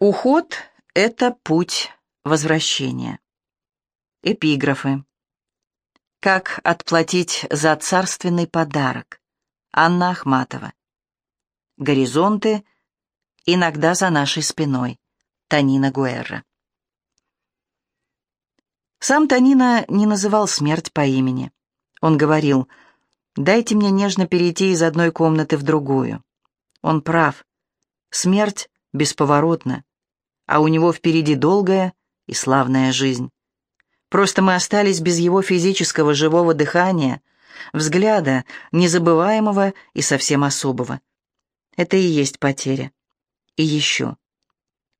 Уход — это путь возвращения. Эпиграфы. Как отплатить за царственный подарок? Анна Ахматова. Горизонты иногда за нашей спиной. Танина Гуэрра. Сам Танина не называл смерть по имени. Он говорил, «Дайте мне нежно перейти из одной комнаты в другую». Он прав. Смерть бесповоротна а у него впереди долгая и славная жизнь. Просто мы остались без его физического живого дыхания, взгляда, незабываемого и совсем особого. Это и есть потеря. И еще.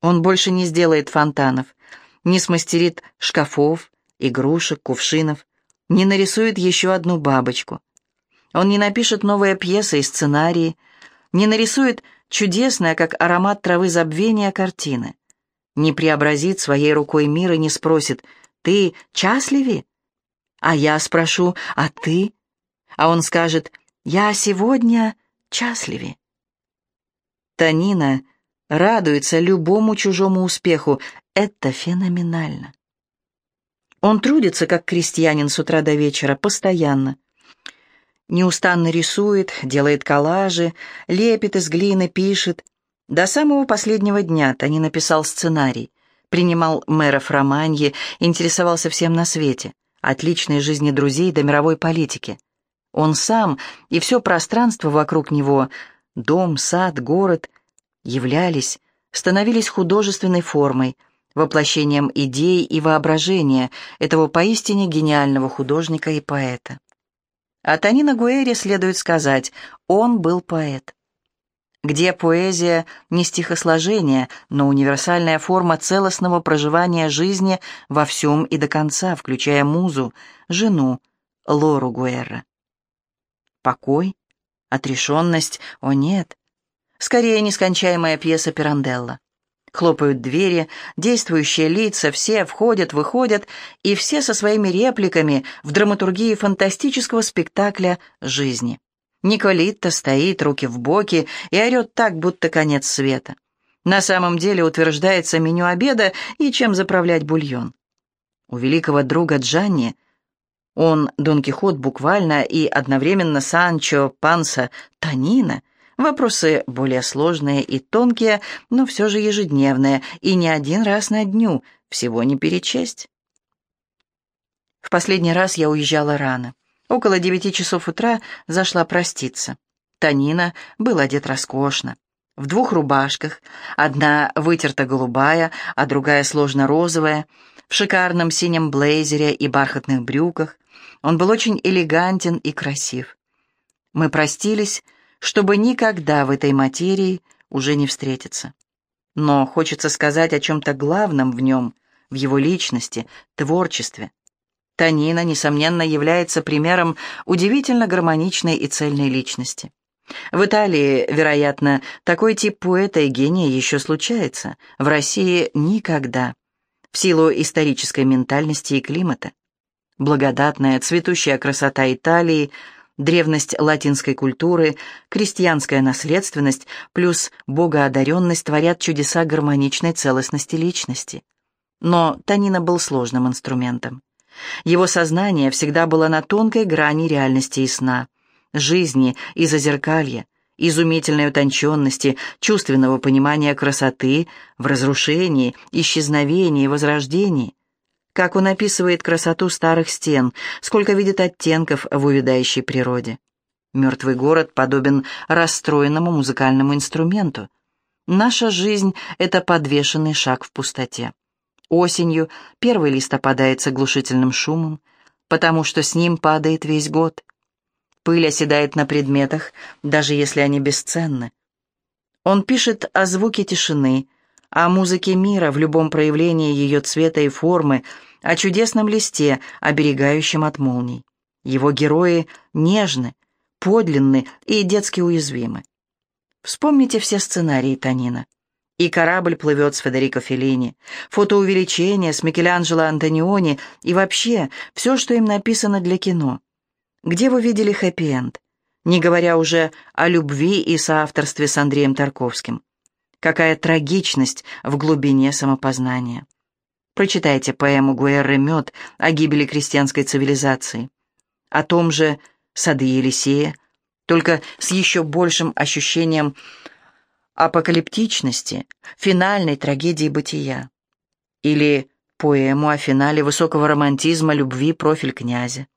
Он больше не сделает фонтанов, не смастерит шкафов, игрушек, кувшинов, не нарисует еще одну бабочку. Он не напишет новые пьесы и сценарии, не нарисует чудесное, как аромат травы забвения, картины не преобразит своей рукой мир и не спросит «Ты счастливи?» А я спрошу «А ты?» А он скажет «Я сегодня счастливи». Танина радуется любому чужому успеху. Это феноменально. Он трудится, как крестьянин с утра до вечера, постоянно. Неустанно рисует, делает коллажи, лепит из глины, пишет – до самого последнего дня Тони написал сценарий, принимал мэров Романьи, интересовался всем на свете, от личной жизни друзей до мировой политики. Он сам и все пространство вокруг него, дом, сад, город, являлись, становились художественной формой, воплощением идей и воображения этого поистине гениального художника и поэта. О Тонино Гуэре следует сказать, он был поэт где поэзия не стихосложение, но универсальная форма целостного проживания жизни во всем и до конца, включая музу, жену, Лору Гуэрра. Покой? Отрешенность? О нет. Скорее, нескончаемая пьеса Пиранделла. Хлопают двери, действующие лица, все входят, выходят, и все со своими репликами в драматургии фантастического спектакля жизни. Николитта стоит, руки в боки, и орет так, будто конец света. На самом деле утверждается меню обеда и чем заправлять бульон. У великого друга Джанни, он Дон Кихот буквально и одновременно Санчо, Панса, Танина, вопросы более сложные и тонкие, но все же ежедневные, и не один раз на дню, всего не перечесть. В последний раз я уезжала рано. Около девяти часов утра зашла проститься. Танина был одет роскошно. В двух рубашках, одна вытерта голубая, а другая сложно-розовая, в шикарном синем блейзере и бархатных брюках. Он был очень элегантен и красив. Мы простились, чтобы никогда в этой материи уже не встретиться. Но хочется сказать о чем-то главном в нем, в его личности, творчестве. Танина, несомненно, является примером удивительно гармоничной и цельной личности. В Италии, вероятно, такой тип поэта и гения еще случается, в России никогда, в силу исторической ментальности и климата. Благодатная, цветущая красота Италии, древность латинской культуры, крестьянская наследственность плюс богоодаренность творят чудеса гармоничной целостности личности. Но Танина был сложным инструментом. Его сознание всегда было на тонкой грани реальности и сна, жизни и зазеркалья, изумительной утонченности, чувственного понимания красоты в разрушении, исчезновении, возрождении. Как он описывает красоту старых стен, сколько видит оттенков в увядающей природе. Мертвый город подобен расстроенному музыкальному инструменту. Наша жизнь — это подвешенный шаг в пустоте. Осенью первый лист опадает с оглушительным шумом, потому что с ним падает весь год. Пыль оседает на предметах, даже если они бесценны. Он пишет о звуке тишины, о музыке мира в любом проявлении ее цвета и формы, о чудесном листе, оберегающем от молний. Его герои нежны, подлинны и детски уязвимы. Вспомните все сценарии Танина. И корабль плывет с Федерико Феллини, фотоувеличение с Микеланджело Антониони и вообще все, что им написано для кино. Где вы видели хэппи-энд? Не говоря уже о любви и соавторстве с Андреем Тарковским. Какая трагичность в глубине самопознания. Прочитайте поэму Гуэрры «Мед» о гибели крестьянской цивилизации. О том же «Сады Елисея», только с еще большим ощущением апокалиптичности, финальной трагедии бытия. Или поэму о финале высокого романтизма любви профиль князя.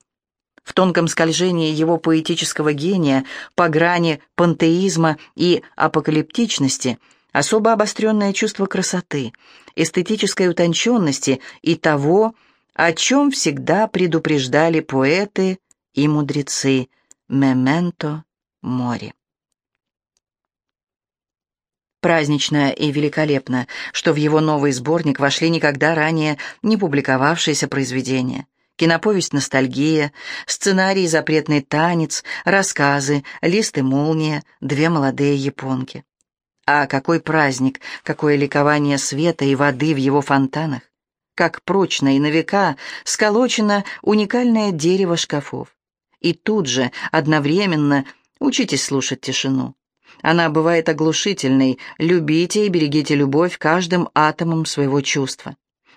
В тонком скольжении его поэтического гения по грани пантеизма и апокалиптичности особо обостренное чувство красоты, эстетической утонченности и того, о чем всегда предупреждали поэты и мудрецы «Мементо море». Празднично и великолепно, что в его новый сборник вошли никогда ранее не публиковавшиеся произведения. Киноповесть «Ностальгия», сценарий «Запретный танец», рассказы, листы «Молния», две молодые японки. А какой праздник, какое ликование света и воды в его фонтанах! Как прочно и на века сколочено уникальное дерево шкафов. И тут же, одновременно, учитесь слушать тишину. Она бывает оглушительной. Любите и берегите любовь каждым атомом своего чувства.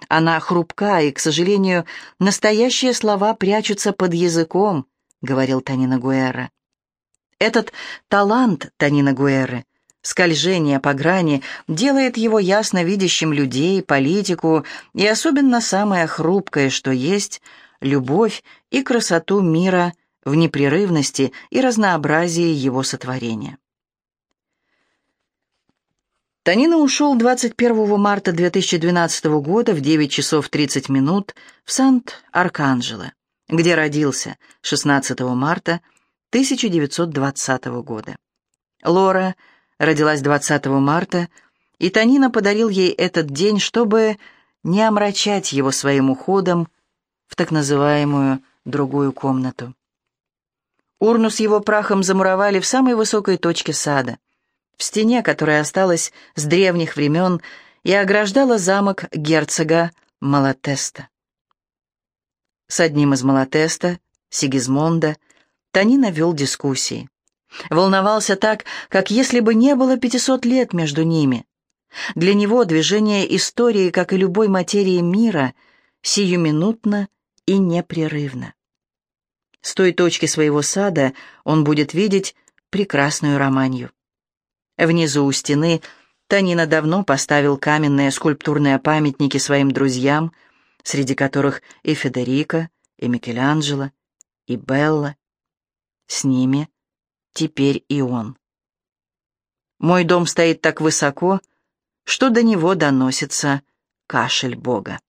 Она хрупка, и, к сожалению, настоящие слова прячутся под языком, говорил Танина Гуэра. Этот талант Танина Гуэры, скольжение по грани, делает его ясно видящим людей, политику и особенно самое хрупкое, что есть, любовь и красоту мира в непрерывности и разнообразии его сотворения. Танина ушел 21 марта 2012 года в 9 часов 30 минут в Сант-Арканджело, где родился 16 марта 1920 года. Лора родилась 20 марта, и Танина подарил ей этот день, чтобы не омрачать его своим уходом в так называемую другую комнату. Урну с его прахом замуровали в самой высокой точке сада в стене, которая осталась с древних времен и ограждала замок герцога Малатеста. С одним из Малатеста, Сигизмонда, Танина вел дискуссии. Волновался так, как если бы не было пятисот лет между ними. Для него движение истории, как и любой материи мира, сиюминутно и непрерывно. С той точки своего сада он будет видеть прекрасную романию. Внизу у стены Танина давно поставил каменные скульптурные памятники своим друзьям, среди которых и Федерико, и Микеланджело, и Белла. С ними теперь и он. Мой дом стоит так высоко, что до него доносится кашель Бога.